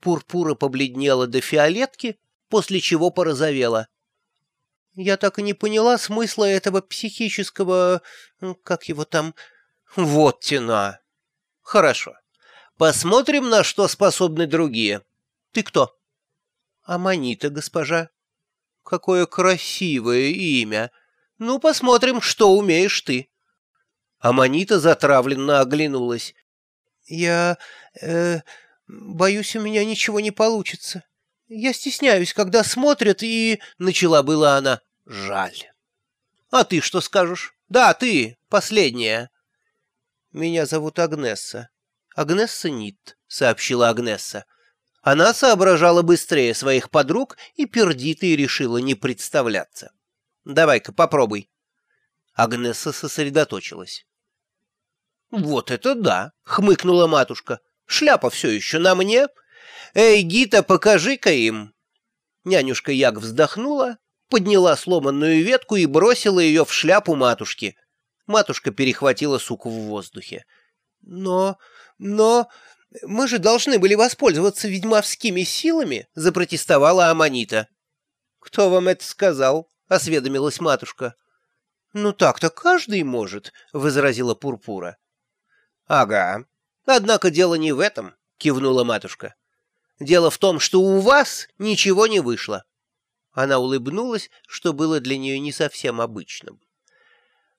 Пурпура побледнела до фиолетки, после чего порозовела. Я так и не поняла смысла этого психического... как его там... Вот тена. Хорошо. Посмотрим, на что способны другие. Ты кто? Аманита, госпожа. Какое красивое имя. Ну, посмотрим, что умеешь ты. Аманита затравленно оглянулась. Я... Э, боюсь, у меня ничего не получится. Я стесняюсь, когда смотрят, и... Начала была она. Жаль. А ты что скажешь? Да, ты, последняя. Меня зовут Агнесса. Агнесса Нит, сообщила Агнесса. Она соображала быстрее своих подруг и пердитой решила не представляться. «Давай-ка, попробуй». Агнесса сосредоточилась. «Вот это да!» — хмыкнула матушка. «Шляпа все еще на мне. Эй, Гита, покажи-ка им!» Нянюшка Яг вздохнула, подняла сломанную ветку и бросила ее в шляпу матушки. Матушка перехватила суку в воздухе. «Но... но... мы же должны были воспользоваться ведьмовскими силами!» — запротестовала Аманита. «Кто вам это сказал?» — осведомилась матушка. «Ну так-то каждый может», — возразила Пурпура. «Ага. Однако дело не в этом», — кивнула матушка. «Дело в том, что у вас ничего не вышло». Она улыбнулась, что было для нее не совсем обычным.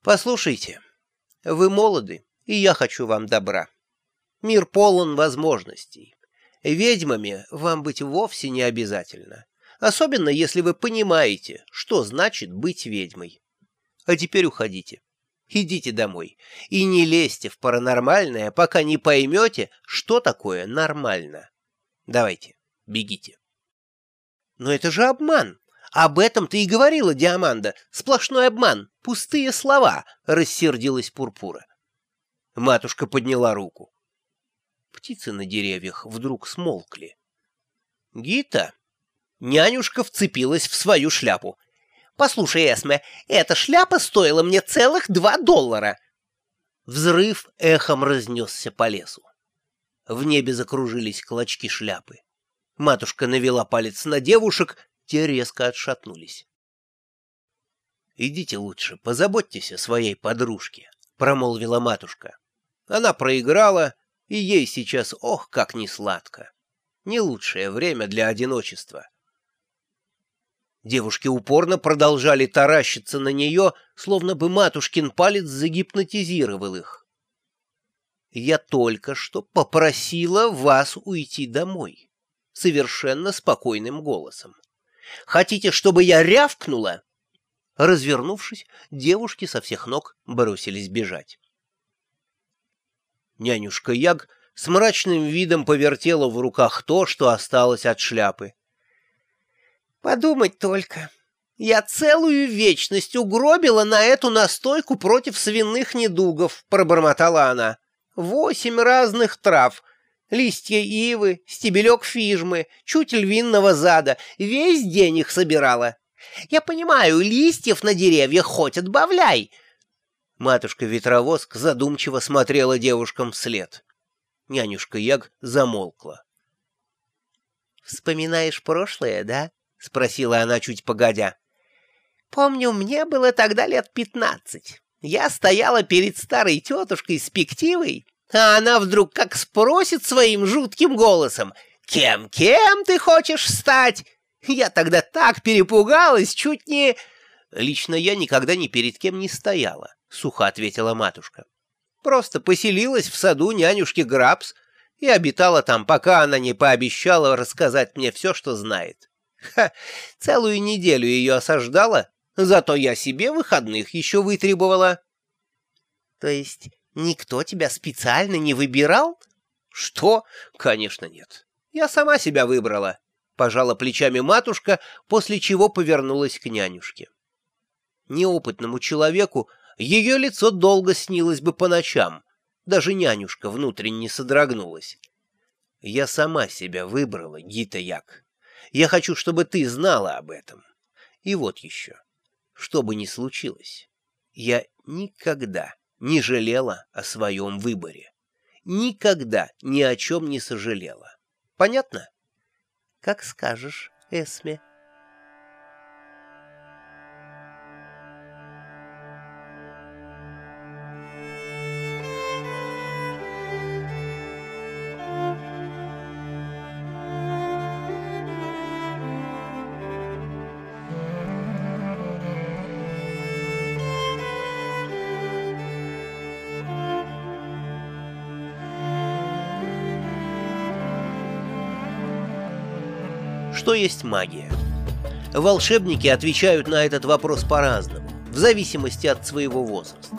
«Послушайте, вы молоды, и я хочу вам добра. Мир полон возможностей. Ведьмами вам быть вовсе не обязательно, особенно если вы понимаете, что значит быть ведьмой. А теперь уходите. Идите домой и не лезьте в паранормальное, пока не поймете, что такое нормально. Давайте, бегите. Но это же обман. Об этом ты и говорила, Диаманда. Сплошной обман, пустые слова, рассердилась Пурпура. Матушка подняла руку. Птицы на деревьях вдруг смолкли. Гита, нянюшка вцепилась в свою шляпу. Послушай, Эсме, эта шляпа стоила мне целых два доллара. Взрыв эхом разнесся по лесу. В небе закружились клочки шляпы. Матушка навела палец на девушек, те резко отшатнулись. «Идите лучше, позаботьтесь о своей подружке», — промолвила матушка. Она проиграла, и ей сейчас ох, как не сладко. Не лучшее время для одиночества. Девушки упорно продолжали таращиться на нее, словно бы матушкин палец загипнотизировал их. «Я только что попросила вас уйти домой», — совершенно спокойным голосом. «Хотите, чтобы я рявкнула?» Развернувшись, девушки со всех ног бросились бежать. Нянюшка Яг с мрачным видом повертела в руках то, что осталось от шляпы. Подумать только. Я целую вечность угробила на эту настойку против свиных недугов, пробормотала она. Восемь разных трав. Листья ивы, стебелек фижмы, чуть львиного зада. Весь день их собирала. Я понимаю, листьев на деревьях хоть отбавляй. Матушка-ветровоск задумчиво смотрела девушкам вслед. Нянюшка Яг замолкла. «Вспоминаешь прошлое, да?» — спросила она чуть погодя. «Помню, мне было тогда лет пятнадцать. Я стояла перед старой тетушкой с пективой, а она вдруг как спросит своим жутким голосом, «Кем-кем ты хочешь стать?» Я тогда так перепугалась, чуть не... «Лично я никогда ни перед кем не стояла», — сухо ответила матушка. «Просто поселилась в саду нянюшки Грабс и обитала там, пока она не пообещала рассказать мне все, что знает. Ха, целую неделю ее осаждала, зато я себе выходных еще вытребовала. То есть никто тебя специально не выбирал? Что? Конечно, нет. Я сама себя выбрала. Пожала плечами матушка, после чего повернулась к нянюшке. Неопытному человеку ее лицо долго снилось бы по ночам. Даже нянюшка внутренне содрогнулась. Я сама себя выбрала, Гита Як. Я хочу, чтобы ты знала об этом. И вот еще. Что бы ни случилось, я никогда не жалела о своем выборе. Никогда ни о чем не сожалела. Понятно? Как скажешь, Эсме. Что есть магия? Волшебники отвечают на этот вопрос по-разному, в зависимости от своего возраста.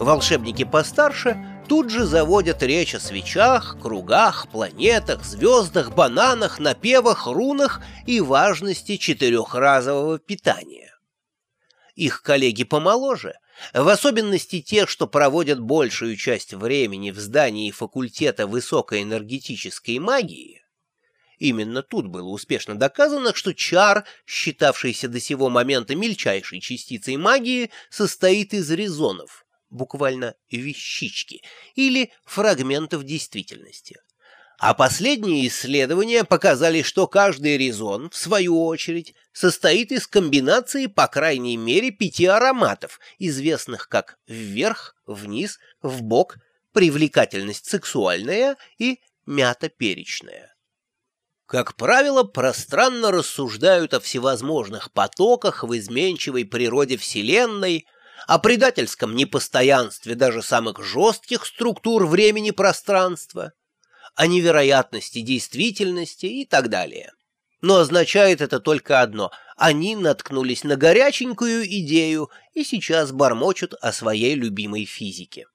Волшебники постарше тут же заводят речь о свечах, кругах, планетах, звездах, бананах, напевах, рунах и важности четырехразового питания. Их коллеги помоложе, в особенности те, что проводят большую часть времени в здании факультета высокоэнергетической магии, Именно тут было успешно доказано, что чар, считавшийся до сего момента мельчайшей частицей магии, состоит из резонов, буквально вещички, или фрагментов действительности. А последние исследования показали, что каждый резон, в свою очередь, состоит из комбинации по крайней мере пяти ароматов, известных как вверх, вниз, вбок, привлекательность сексуальная и мята-перечная как правило, пространно рассуждают о всевозможных потоках в изменчивой природе Вселенной, о предательском непостоянстве даже самых жестких структур времени-пространства, о невероятности действительности и так далее. Но означает это только одно – они наткнулись на горяченькую идею и сейчас бормочут о своей любимой физике.